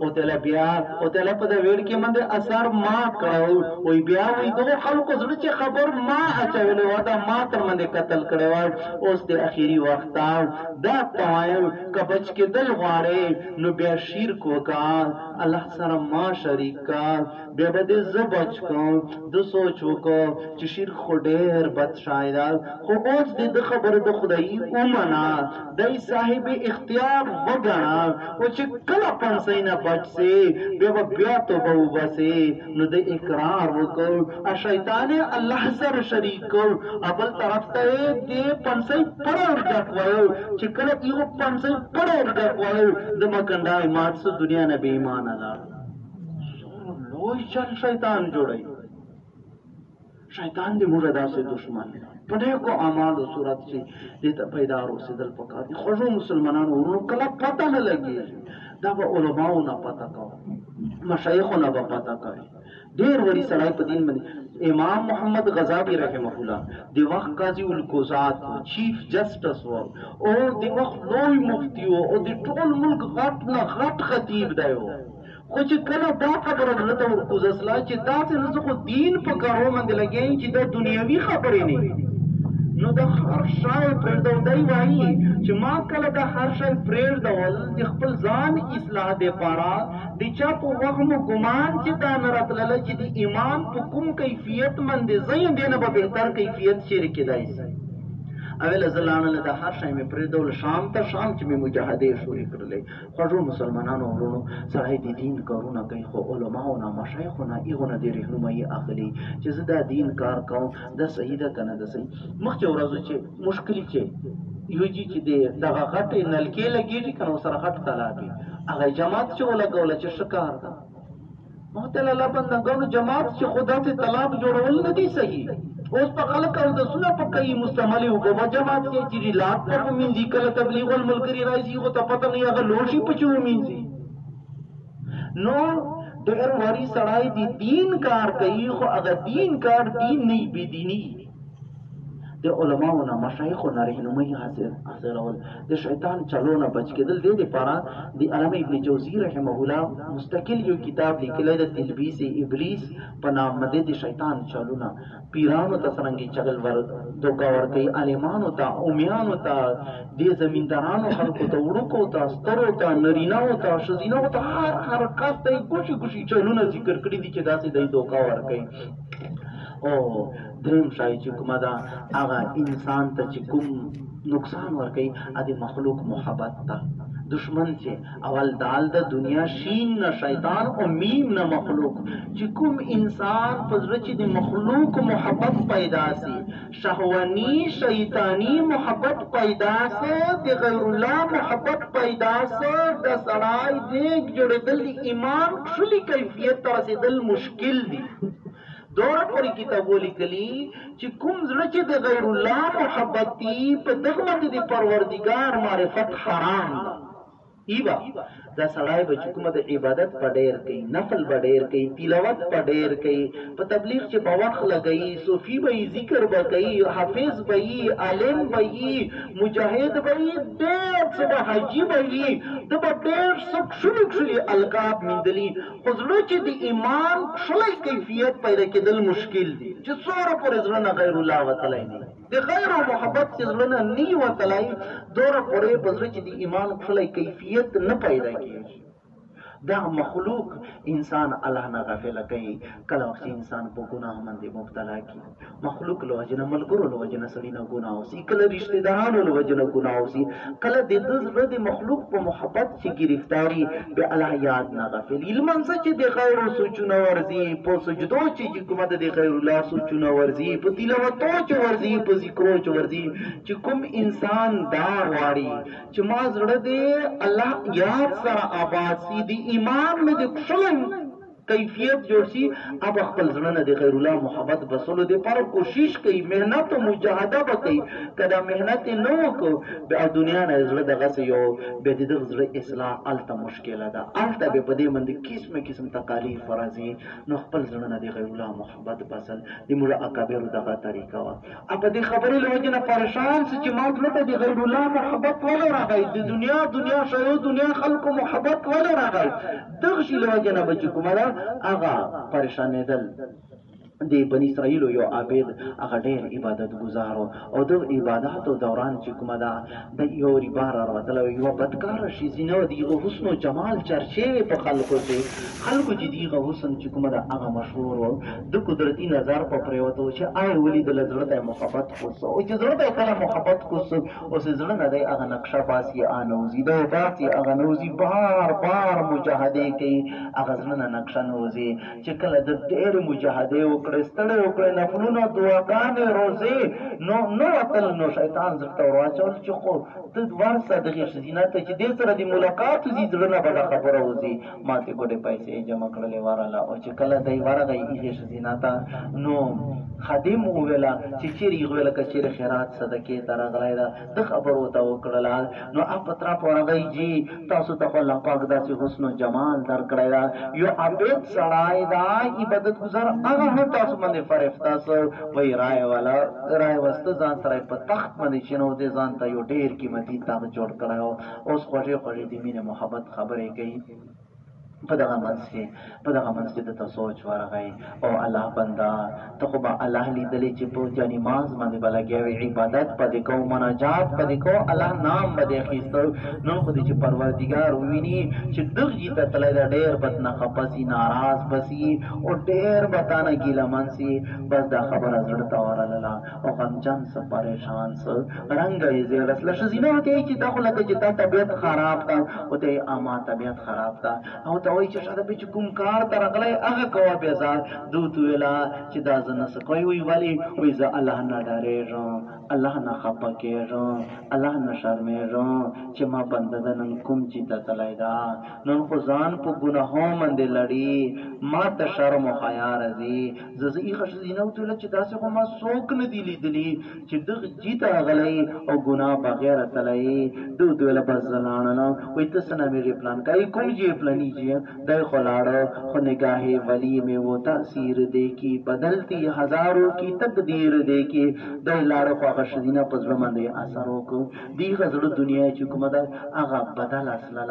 او تل بیا او تل په د ویډ کې مند اثر ما کړو او بیا وی دو خلق زړه چې خبر ما اچول و دا ما تر مند قتل کړو اوس د اخیری وخت دا توایم ک بچ کې دل غواړي نو بیا شیر کو کا الله سره ما شریک کا بیا به دې زه بچ کړم. ده سوچ وکړ چې شیر خو ډېر بد شای ده، خو اوس دې ده خبره د خدایي ومنه، ده یې صاحب اختیار وګڼه، خو چې کله پنسۍ نه بچ سې، بیا به بیا توبه وباسې، نو ده اقرار وکړ، او شیطان یې الله سره شریک کړ، او بل طرف ته یې دې پنسۍ پړی ور ډک وای، چې کله یې پنسۍ پړی ور ډک وای، ده مکنډای مات سو، دنیا نه بې ایمانه لاړ. لوی چل شیطان جوړي شیطان دې موږ داسې دشمن په دې کو اعمالو صورت چې دې ته پیدا رسېدل پکار دي خوږو مسلمانانو ورونو کله پته نه لګي دا به علماو نه پته کوي مشایخو نه به پته کوي ډېر وړي سړی په دین باندې امام محمد غزالی رحمه الله د وخت قاضي القضات چیف جسټس و او د وخت لوی مفتی و او د ټول ملک غټ نه غټ خطیب دی و خو چې کله دا خبره زړه ته ورکوزه سله چې تاسې نه څه خو دین په کارو باندې لګئ چې دا دنیوي خبرې نه نو د هر شای پرېږدو دی وایي چې ما کله د هر شای پرېږدول د خپل ځان اصلاح دپاره د چا په وهم و ګمان چې دا نه راتلله چې د ایمان په کوم کیفیت باندې زه یم دې نه به بهتر کیفیت چیرې کېدای شي اوله زه لاړله د هر شای مې پرېږدول شام ته شام چې مې مجاهدې شروع کړلې خوږو مسلمانانو وروڼو سړی د دین کارونه کوي خو علماو نه مشایخو نه هغو نه دې رهنمایي اخلي چې زه دا دین کار کوم دا صحیح ده که نه ده صحیح مخکې ورځو چې مشکل چې یو جی چې دی دغه غټې نلکې لګېږي که نه ورسره غټ تالاب وي هغه جماعت چې ولګوله چې ښه کار ده محتل الله بندګانو جماعت چې خدا ته طلاق جوړول نه دي صحیح اوس په خلک او د سونه په کوي مستعمل او په جماعت کې چې لاک په مینځي کله تبلیغ الملکری راځي او ته پته نه هغه لوشي په چو مینځي نو ډېر واری سړای دي دین کار کوي خو هغه دین کار دین نه بي دیني د علماو نه مشایخو نه رهنمایي حاصلول د شیطان چلو نه بچ کېدل دې لپاره د علامه ابن جوزي رحمه الله مستقل یو کتاب لیکلی د تلبیس ابلیس په نام باندې د شیطان چلونه پیرانو ته څرنګه چغل ور دوکا ورکوي عالمانو ته امیانو ته دې زمیندارانو خلکو ته وړوکو ته سترو ته نرینهو ته ښځینهو ته هر هر کس ته یې ګوشي ګوشي چلونه ذکر کړي دي چې داسې دی دوکا ورکوي او دریم شای چې کومه ده هغه انسان ته چې کوم نقصان ورکي ا د مخلوق محبت ته دشمن چې اول دال د دا دنیا شین نه شیطان او میم نه مخلوق چې کوم انسان په زړه چې د مخلوق محبت پیدا سي شهواني شيطاني محبت پيدا سه د غير الله محبت پيدا سه د سړی نيک جوړيدل د ايمان کښلي کيفيت ته رسيدل مشکل دي دوره پورې کتاب ولیکلی چې کوم زړه چې د غیر الله محبت دی په دغه باندې د پروردګار معرفت حرام ده ای با دا سړای به چې کومه د عبادت په ډیر کې نفل به ډیر کې تلاوت په ډیر کې په تبلیغ چې په وخت لګي صوفي به ذکر به کوي حافظ به وي عالم به وي مجاهد به وي ډیر څه به حاجي به وي د به ډیر څه کښلي کښلي القاب مندلي خو زړه چې د ایمان کښلی کیفیت پیدا کېدل مشکل دي چې څوره پورې زړه نه غیر الله وتلی نه د خیر او محبت چې زړه نه نی وتلای دوره پورې په زړه کې د ایمان خلای کیفیت نه پیدا کیږي دا مخلوق انسان الله نه غافل کوي کله وخت انسان په ګناه باندې مبتلا کی مخلوق له وجنه ملګرو له وجنه سړی نه ګناه اوسي کله رشتہ دارانو له وجنه ګناه اوسي کله د دز د مخلوق په محبت چې گرفتاری د الله یاد نه غفلی لمنځه چې د غیرو سوچونه ورځي په سجدو چې چې کومه د غیر الله سوچونه ورځي په تلاوتو چې ورځي په ذکرو چې ورځي چې کوم انسان دا غواړي چې ما زړه دې الله یاد سره آباد سي د ایمان مې د کښلم کیفیت جوړ شي اب خپل زړه نه د غیر الله محبت بسلو د پر کوشش کوي مهنت او مجاهده به کوي کدا مهنت نه وکړو بیا دنیا نه زړه د غس یو به د دغ زړه اصلاح الته مشکله ده الته به په دې مند قسم قسم تکالیف راځي نو خپل زړه نه د غیر الله محبت بسل د مولا اکبر دغه طریقه وا ته په دې خبرې له وجې نه پریشان سي چې ما ته د غیر الله محبت ولې راغی د دنیا دنیا شیو دنیا خلکو محبت ولې راغی دغه شي له وجې نه به چې کومه ده هغه پریشانېدل د بنی اسرائیل یو عابد هغه ډېر عبادت گزارو او د عبادتو دوران چې کومه ده د یوه ریبار راوتله یوه بدکاره ښځینه وه د هغه حسن و جمال چرچې وې په خلکو کې خلکو چې د هغه حسن چې کومه ده هغه مشهور و د قدرتي نظر په پرېوتو چې آی ولیدله زړه ته یې محبت کوڅو او چې زړه ته یې کله محبت کوڅو اوس یې زړه نه دی هغه نقشه باسي آ نه وځي دا یې باسي هغه نه وځي بار بار مجاهدې کوي هغه زړه نه نقشه نه وځي چې کله د ډېرې مجاهدې وکړې، ستړې وکړې، نفلونه، دعاګانې، روزې، نو نه وتل، نو شیطان زړه ته ور واچول چې خو ته ورسه دغې ښځینه ته چې دې سره دې ملاقات وځي، زړه نه بده خبره وځي، ما ته ګډې پیسې جمع کړلې، ورغله او چې کله دی ورغی هغې ښځینه ته، نو خادم وویل چې چېرې هغې وویل که چېرې خیرات صدقې ته راغلی ده، د خبرو ته وکړله نو هغه په تراپ ورغی جی تاسو ته خو الله پاک داسی حسن و جمال درکړی ده یو عبید سړای ده عبادت ګزار هغه هم تاسو باندی فرښته سو وای رای ولا رای وسته ځان سره یې په تخت باندی کښینو دی ځان ته یو ډیر قیمتی تخت جوړ کړی وو اوس خوږې خوږې د مینې محبت خبرې کوي. په دغه منځ کې په دغه منځ کې د ته سوچ ورغی او الله بندا ته خو به الله لیدلې چې په جاني ماز باندې به لګیا وي عبادت په دې کو مناجات په دې کو الله نام به دې اخیستو نن خو دې چې پروردګار وویني چې دغه جي ته تللی دا ډېر بد نه خپسي ناراض بسي او ډېر به تانه ګیله من سي بس دا خبره زړه ته ورلله او غمجن سه پرېشان سه رنګه يې زېړ سه له ښځينه ورته وايي چې دا خو لکه چې تا طبيعت خراب ده ورته وايي اما طبيعت خراب ده او ته وايي چې ښځه به چې کوم کار ته راغلی هغه کوه بې ځار ده ورته وویل چې دا زه نه سه کوی وایي ولې وایي زه الله نه ډارېږم الله نه خپه کېږم الله نه شرمېږم چې ما بنده ده نن کوم ځي ته تللی ده نن خو ځان په ګناهو مندې لړي ما ته شرم و حیا راځي ززئی خشزینه او تل چې داسې خو ما سوک نه دی لیدلی چې د جیتا غلې او ګنا بغیر تلې دو دوله بس زنانه نه وې ته سنا مې پلان کای کوم جی پلانی جی د خلاړو خو نگاه ولی مې وو تاثیر دی کی بدلتی هزارو کی تقدیر دی کی د لاړو خو خشزینه پزړه باندې اثر وک دی غزړه دنیا چې کومه ده هغه بدل اصله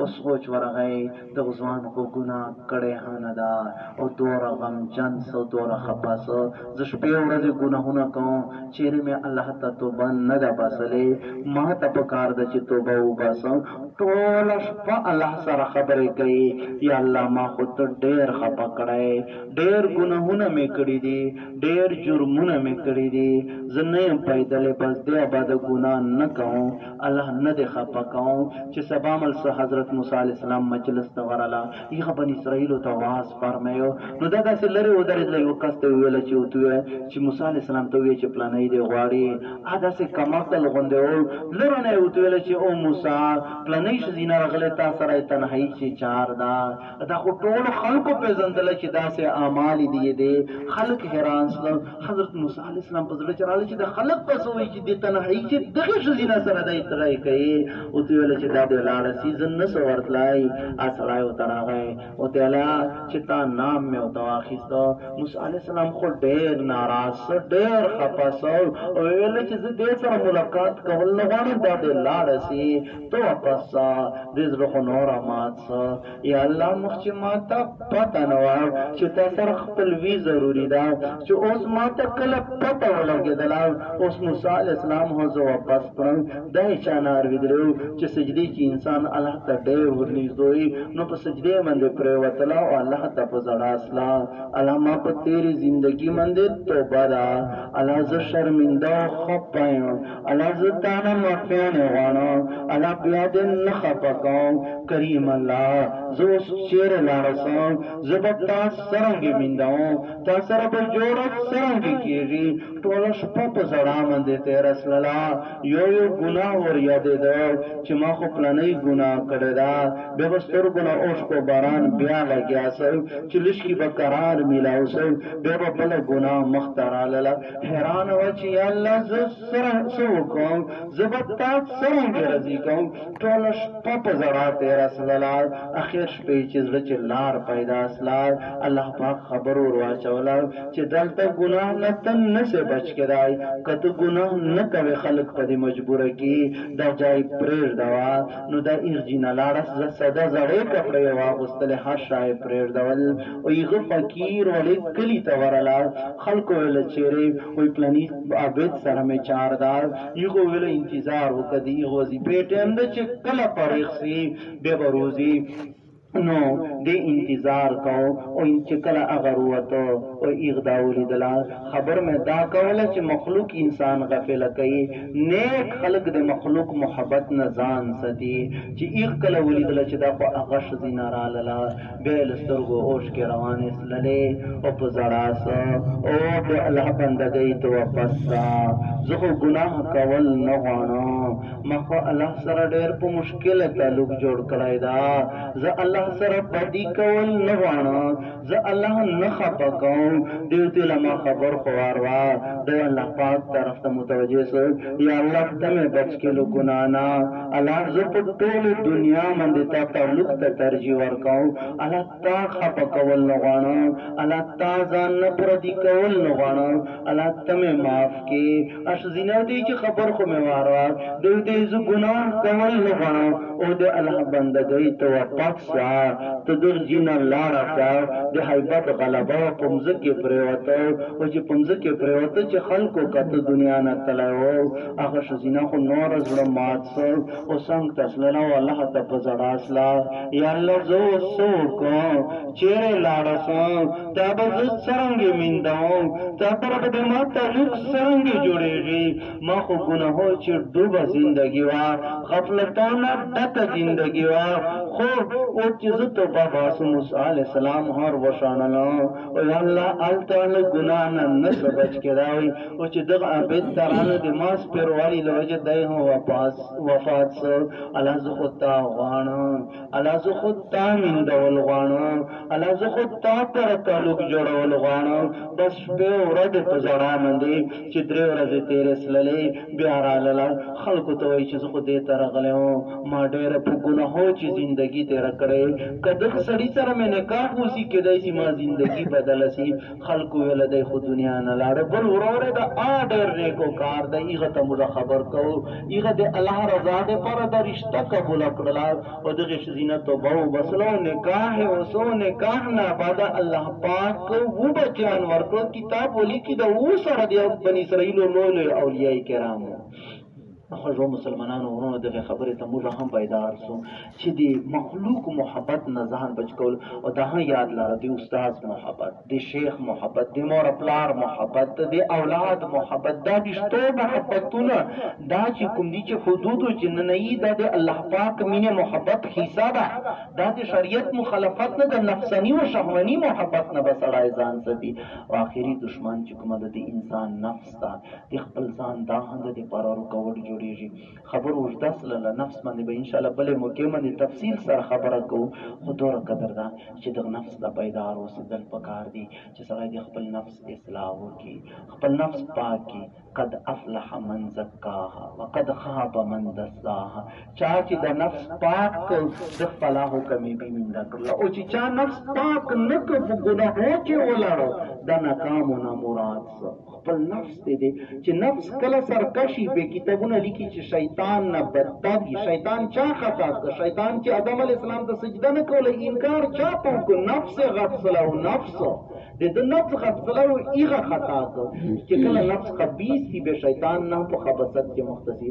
اوس خو چورغې دغه ځوان خو ګناه کړی ها نه ده او دوره غمجن څه او دوره خپه څه زه شپې او ورځې ګناهونه کوم چېرې مې الله ته توبه نه ده باسلې ما ته په کار ده چې توبه وباسم ټوله شپه الله سره خبرې کوي یا الله ما خو ته ډېر خپه کړی ډېر ګناهونه مې کړي دي ډېر جرمونه مې کړي دي زه نه یم پیدلې بس دې اباده ګناه نه کوم الله نه دی خپه کوم چې سبا مل څه حضرت موسی علیه السلام مجلس ته ورله یغه بنی اسرائیل ته واز فرمایو نو دا داسې لري ودرې له یو کس ته ویل چې او توې چې موسی علیه السلام ته وی چې پلانې دی غواړي ا داسې کمقل غوندې او لرنه او توې چې او موسی پلانې شزینه رغله تاسو راي تنهایی چې چار دا دا خو ټولو خلکو پېژندله چې داسې اعمال دي یې دي، خلک حیران شول، حضرت موسی علیه السلام په زړه کې راغله چې دا خلک به څه وایي چې دې تنهایي کې دغې ښځینه سره دا اتغی کوي، ورته ویل چې دا دې لاړه شي زه نه شو ورتلای، هغه سړی ورته راغی ورته ویل چې تا نام مې ورته واخیست، موسی علیه السلام خو ډېر ناراض شو، ډېر خپه شو او ویل چې زه دې سره ملاقات کول نه غواړم دا دې لاړه شي، ته واپس سه دې زړه خو نوره مات سه یا الله مخ چې ماته پته نه وه چې تا سره خپلوي ضروري ده چې اوس ماته کله پته ولګېدله اوس موسی علیه السلام هو زه واپس کړم دا یې چا نه اورېدلی چې سجدې کې انسان الله ته ډېر ورنږدوي نو په سجدې باندې پرېوتله او الله ته په زړه سلا الله ما په تېرې زندګي باندې توبه ده الله زه شرمنده او خپه یم الله زه تانه معفیانې غواړم الله بیا دې نه خفه کوم کریم الله زه اوس چیرې لاړه سم زه به تا څرنګه میندوم تا سره به جوړه څرنګه کیږي ټوله شپه په ژړا باندې تیره سلله یو یو ګناه ور یادېده چې ما خو پلنۍ ګناه کړې ده بیا به سترګو نه اوښکو باران بیا لګیا سو چې لشکي به قرار میلاو سو بیا به بله ګناه مخته رالله حیران و چې یا الله زه سره څه وکړم زه به تا څرنګه راضي کوم ټوله شپه په ژړا تېره سوله اخر شپې چې زړه چې لار پیدا سله الله پاک خبر ور واچوله چې دلته ګناه نه ته نسې بچ کېدای که ته ګناه نه کوې خلک په دې مجبوره کړي دا ځای پرېږده وه نو دا ایغجینه لاړه زه سده زړې کپړې یې واغوستلې هر شی یې پرېږدول وایي هغه فقیر ولې کلي ته ورلاړ، خلکو ویل چېرې؟ وایي پلاني عابد سره مې چار ده، هغو ویل انتظار وکړه د هغه وظیفې ټایم دی چې کله فارغ شي بیا به روزي، نو دې انتظار کاوه او چې کله هغه روته او هغه دا ولیدله خبر مې دا کوله چې مخلوق انسان غفله کوي، نیک خلک د مخلوق محبت نه ځان ساتي، چې هغه کله ولیدله چې دا خو هغه ښځینه رالاله، بیا یې له سترګو اوښکې روانې سللې او په ژړا سو او د الله بندګۍ ته واپس سه، زه خو ګناه کول نه غواړم، ما خو الله سره ډېر په مشکله تعلق جوړ کړی ده، زه الله سره بدي کول نه غواړم، زه الله نه خپه کوم، دیو ته له ما خبر خوار وه، دی الله پاک طرف ته متوجه سو، یا الله ته مې بچ کې له ګناه نه. الا زه په ټوله دنیا باندې تا تعلق ته ترجیح ورکوم الا تا خپه کول نه غواړم الا تا ځان نه پردی کول نه غواړم الا ته مې معاف کې اش زینه دې چې خبر خو مې وار وار دې دې ز ګناه کول نه غواړم او دې الله بندګۍ ته واپس شه ته دغ جینا لاړه شه د حیبت غلبه پمزه کې پریوته او چې پمزه کې پریوته چې خلکو کته دنیا نه تلای او هغه ښځینه خو نوره زړه مات سوه او څنګ ته تلله او الله ته په ژړا سوه، یا الله زه اوس څه وکړم، چېري لاړه سم، تا به زه څرنګه میندوم، تا سره به د ما تعلق څرنګه جوړېږي، ما خو ګناهو کي ډوبه زندګي وه، غفلتونه ډکه زندګي وه، خو اوس چي زه توبه باسم موسی علیه السلام هر وشڼلم او یا الله هلته له ګناه نه نه سو بچ کېدای. خو چې دغه عابد ترانه د ماسپېروالي له وجې دی هم وفات سو، الا زه خو تا غواړم، الا زه خو تا میندول غواړم، الا زه خو تا پره تالوک جوړول غواړم، بس شپې او ورځې په ژړا مندې، چې درې ورځې تېرې سللې، بیا رالله، خلکو ته وایي چې زه خو دې ته رغلی وم، ما ډېره په ګناهو چې زندګي تېره کړې، که دغه سړي سره مې نکاح وسي، کېدای سي ما زندګي بدله سي، خلکو ویل دی خو دنیا نه لاړه بل وروره دا آ ډیر نیکو کار دی ایغه ته موږ خبر کو ایغه د الله رضا ده پر د رشتہ قبول کړل او دغه شزینه توبه وبسلو نکاح اوسو نکاح نه بعد الله پاک وو بچیان ورکو کتاب ولیکي د وو سره د بنی اسرائیل لوی لوی اولیاء کرامو خوږو مسلمانانو ورونو دغه خبرې ته موږ هم بیدار سو چې د مخلوق محبت نه ځان بچ کول او دا هم یاد لاره د استاد محبت د شیخ محبت د مور پلار محبت د اولاد محبت دا د شتو محبتونه دا چې کوم دي چې حدود چې نه نه دا د الله پاک مینه محبت حصہ ده دا د شریعت مخالفت نه د نفسانی او شهوانی محبت نه بسړای ځان سدي او اخیری دشمن چې کومه د انسان نفس ستا د خپل ځان دا هند د پاره روکاوټ جوړیږي خبر اوږده سله له نفس باندې به انشاءالله بله موقع باندې تفصیل سره خبره کوو خو دوره قدر ده چې دغه نفس ته بیدار اوسیدل پکار دي چې سړی د خپل نفس اصلاح وکړي خپل نفس پاک کړي قد افلح من زکاها وقد خاب من دساها چا چې د نفس پاک کو د خپلا حکم به مند کړل او چې چا نفس پاک نه کو په ګناهو کې ولاړو د ناکام نه مراد خپل نفس ته دی چې نفس کله سرکشي به کتابونه لیکي چې شیطان نه بدتر دی شیطان چا خطا کو شیطان چې ادم علی السلام ته سجده نه کوله انکار چا ته کو نفس غفله او نفس د د نفس غفله او ایغه خطا کو چې کله نفس خبيث دی به شیطان نه په خبثت کې مختصي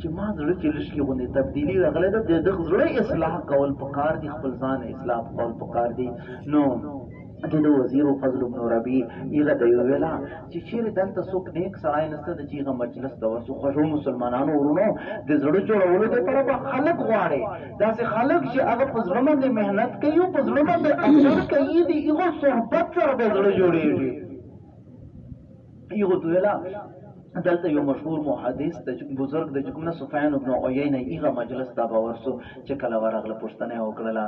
چې ما زړه کې لشکې غوندې تبدیلی راغلی ده د دغ زړه اصلاح کول پکار دي خپل ځان اصلاح کول پکار دي نو د د وزیر فضل بن ربی یغه د ویلا چې چیرې دلته څوک نیک سړای نشته د چیغه مجلس د ورسو خوشو مسلمانانو ورونو د زړه جوړولو د پر په خلق غواړي دا سه خلق چې هغه په زړه باندې مهنت کوي او په زړه باندې اجر کوي دی هغه صحبت سره د زړه جوړیږي یو دویلا دلته یو مشهور محدث د بزرګ د کوم نه سفیان ابن عیینه ایغه مجلس ته باور سو چې کله ورغله پښتنه وکړله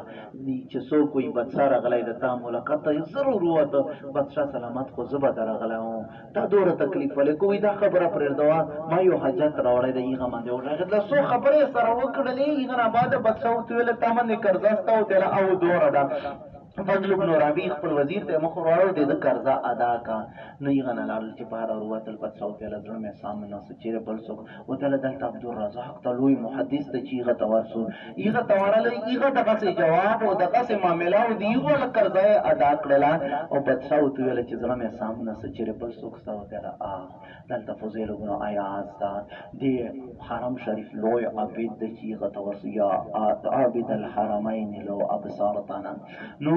چې څوک وي بادشاہ راغلی د تا ملاقات ته ضرور وته بادشاہ سلامت خو زبا درغله او تا دور تکلیف ولې کوی دا خبره پرېردوا ما یو حاجت راوړی د ایغه باندې او راغله د سو خبره سره وکړلې ایغه نه بعد بادشاہ وتویل تا باندې قرضاسته او تل او دور ده فضل ابن رابی خپل وزیر ته مخ وروړو د قرضا ادا کا نو یې غنه لاړل چې بهر او وتل پد سو په لزړه مې سام نه سچره بل سو او تل دلته عبد الرزاق ته لوی محدث ته چې غته ورسو یغه توارل یغه دغه سي جواب او دغه سي معاملې او دی ول قرضا ادا کړل او پد سو ته ویل چې زړه مې سام نه سچره بل سو سو په دلته فضیل بن عیاض ته د حرم شریف لوی عابد د چیغه ته ورسو یا عابد الحرمین لو ابصارتنا نو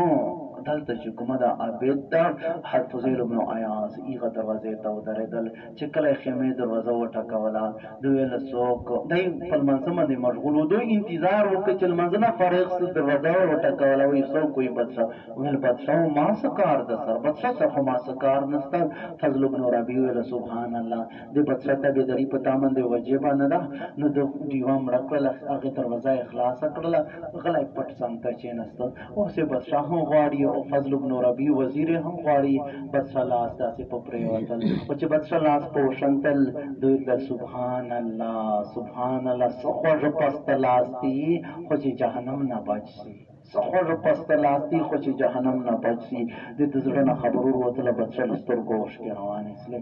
دلته چې کومه د عابد ده حضرت فضیل بن عیاض ایغه دروازې ته ودرېدل چې کله خیمه دروازه وټکوله ده ویل څوک دی په لمانځه باندې مشغول و دوی انتظار وکړ چې لمانځه نه فارغ شي دروازه یې وټکوله ویل څوک وي بادشاه ویل بادشاه و ما څه کار ده سره بادشاه صاحب خو ما څه کار نشته فضل بن ربیع ویل سبحان الله د بادشاه تابعداري په تا باندې واجبه نه ده نو د ډیوه مړه کړله هغې دروازه یې خلاصه کړله غلی پټ څنګ ته کېناست اوسې بدشاه هم غواړي او فضل بن ربيع وزير يې هم غواړي بدشاه لاس داسې په پرېوتل خو چې بدشاه لاس په وشنتل دوي تلل سبحان الله سبحان الله څه خوږ پست لاس دي خو چې جهنم نه بچ شي څه خوږ پست لاس دي خو چې جهنم نه بچ شي دې د زړه نه خبرور وتله بدشاه له سترګو اوښکې روانې شلې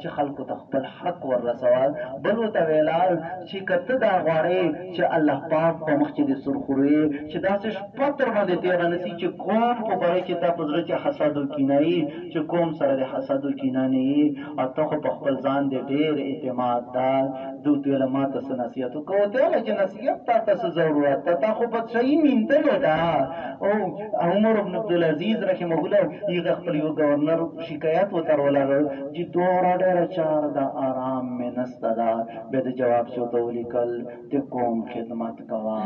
چې خلکو ته خپل حق ور رسوه، بلو ته ویله چې که ته دا غواړې چې الله پاک په مخ کې دې سور خورې، چې داسې شپه تر باندې تېره نه سي چې قوم په باره کې تا په زړه کې حسد او کینه يي، چې قوم سره دې حسد او کینه نه يي او ته خو په خپل ځان دې ډېر اعتماد ده. ده ورته ویله ما ته څه نصیحت وکړه؟ ورته ویله چې نصیحت تا ته څه ضرورت ده، تا خو بادشاهي میندلې ده او عمر بن عبدالعزیز رحمه الله هغه خپل یو ګورنر شکایت و تر ولګ جی دوره ډیره چار ده ارام می نسته ده بیا د جواب چو ته ولیکل ته قوم خدمت کوه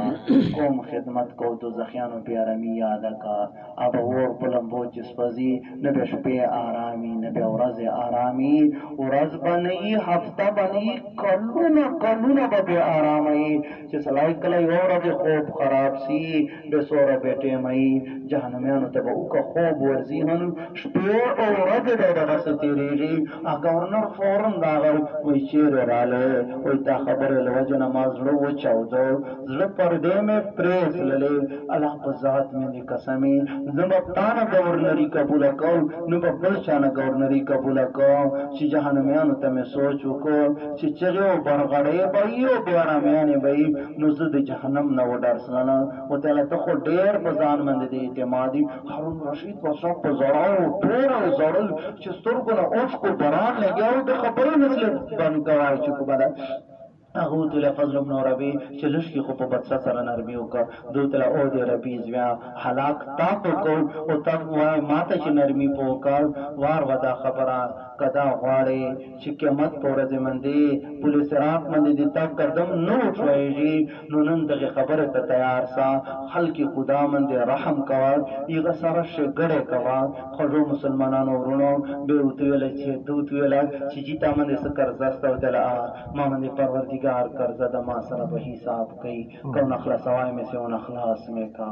قوم خدمت کو دوزخیانو بی ارامی یاده که ابه اور په لمبو چی سوزی نه بیا شپی ارامی نه بیا ورځ ارامی ورځ به نه یی هفته به نه یی کلونه کلونه به بی ارامه یی چی سړی کله یوه ورځ خوب خراب سی د سوره بې ټیمه یی جهنمیانو ته به اوکه خوب ورځي هم شپې او ورځې به دغسې تیریږي اه ګورنر فورن راغی وایي چیرې رالې وایي تا خبرې له وجې نه ما زړه وچاوده زړه پردې مې پرې تللې الله په ذات مې دې قسمې نه به تا نه ګورنري قبوله کوم نه به بل چا نه ګورنري قبوله کوم چې جهنمیانو ته مې سوچ وکړ چې چغې او برغړې به یی او بې آرامیانې به یی نو زه د جهنم نه وډارسلنه او تعالی ته خو ډیر په ځان باندې د اعتمادي هارون رشید په سب په زړاو ټورو زړل چې سترګو نه اوس کو بران لګیاو د خبرې مثله باندې کوي چې کو بلا هغه ته له فضل ابن ربي چې لشکې خو په بچا سره نرمي وکړه دوی ته او دې ربي زویا هلاک تا کو کو او تا وای ماته چې نرمي پوکا وار ودا خبره کدا غواړي چې قیامت په ورځې مندې پل صراط مندې دې تا قدم نه وټویږي نو نن دغې خبرې ته تیار سه خلکې خدا مندې رحم کوه یغه سره ښېګړې کوه خوږو مسلمانانو ورونو بې وتویل چې ده وتویل چې جی تا مندې څه قرضه سته وتیل اه ما مندې پروردګار قرضه ده ما سره به حساب کوي کیو نه خلاصوای می سیونه خلاص می کا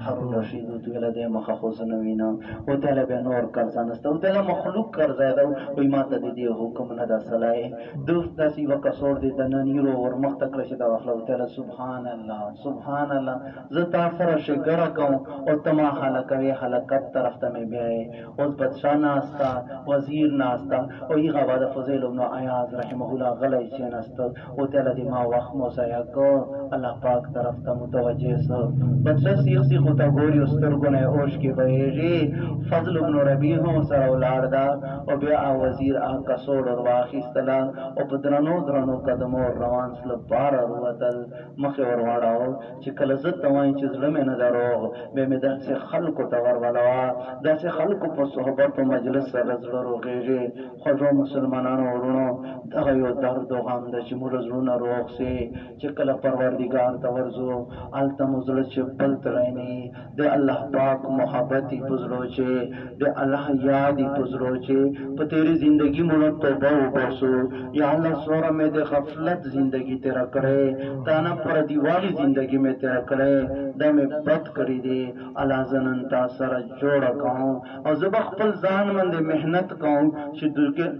هارون رشید او دویله دی مخه خو زه نه وینم او دیله بیا نور کرزا نسته او دیله مخلوق کرزا ده او وای ماته دی دی حکم نه ده سلای ده داسی یوه کسور دی ده نن یرو ور مخته کړه چی ده واخله او دیله سبحان الله سبحان الله زه تا سره شګړه کوم او ته ما هلاکوی هلاکت طرف ته می بیایی اوس بدشاه ناسته وزیر ناسته او هغه بعد فضیل ابن عیاض رحمه الله غلی کیناسته خو تیله دی ما وخت مو ضایع کو الله پاک طرف ته متوجه سو بچه سیخ سیخ ته ګوری او سترګو نه اوشکی بهیږی فضل ابن ربیع هم ورسره ولاړ ده او بیا هغه وزیر هغه کڅوړه ور واخیستله او په درنو درنو قدمو ور روان سو له باره رووتل مخ یې ور واړاوه چی کله زه ته وایم چی زړه می نه ده روغ بیا می داسی خلکو ته ور ولوه داسی خلکو په صحبت او مجلس سره زړه روغیږی خوږو مسلمانانو وروڼو دغه يو درد او غم ده چې موږ زړونه روغ سي چې کله پروردګار ته ورځو هلته مو زړه چې بل تړی نه يي د الله پاک محبت يي په زړو چې د الله ياد يي په زړو چې په تيري زندګي مو نه توبه وباسو يا الله څوره مې د غفلت زندګي تيره کړې تانه پردي والي زندګي مې تيره کړې دا مې بد کړي دي الله زه نن تاسره جوړه کوم او زه به خپل ځان باندې محنت کوم چې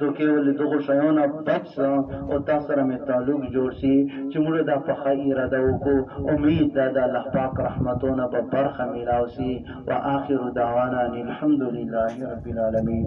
دوکې ولې دغو شیو نه بچ سه او تا سره مې تعلق جوړ شي چې موږ دا په ښه اراده وکړو امید ده د الله پاک رحمتو نه به برخه میلاو شي واخر دعوانا ان الحمدلله رب العالمین.